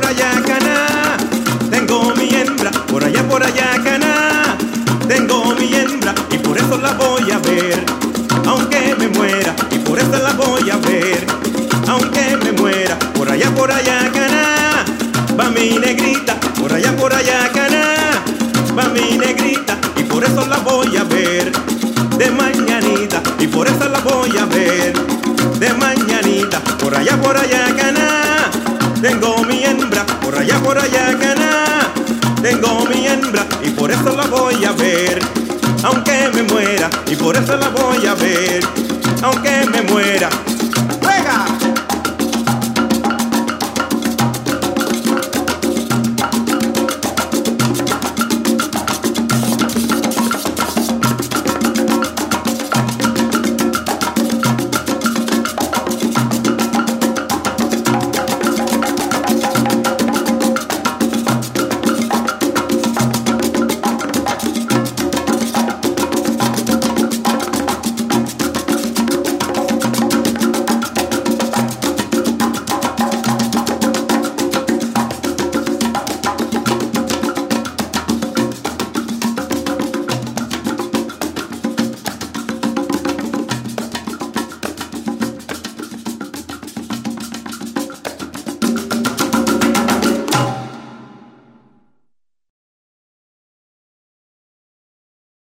por allá, caná. Tengo mi hembra, por allá, por allá, caná. Tengo mi hembra y por eso la voy a ver. Aunque me muera y por eso la voy a ver. Aunque me muera, por allá, por allá, caná. Va mi negrita, por allá, por allá, caná. Va mi negrita y por eso la voy a ver. De mañanita y por eso la voy a ver. De mañanita, por allá, por allá, caná. Tengo por allá, caná. Tengo mi hembra y por eso la voy a ver. Aunque me muera y por eso la voy a ver. Aunque me muera